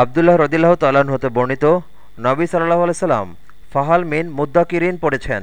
আবদুল্লাহ রদিল্লাহ তাল্লাহ্ন হতে বর্ণিত নবী সাল্লাহ আলাইসাল্লাম ফাহাল মিন মুদ্দাকিরিন পড়েছেন।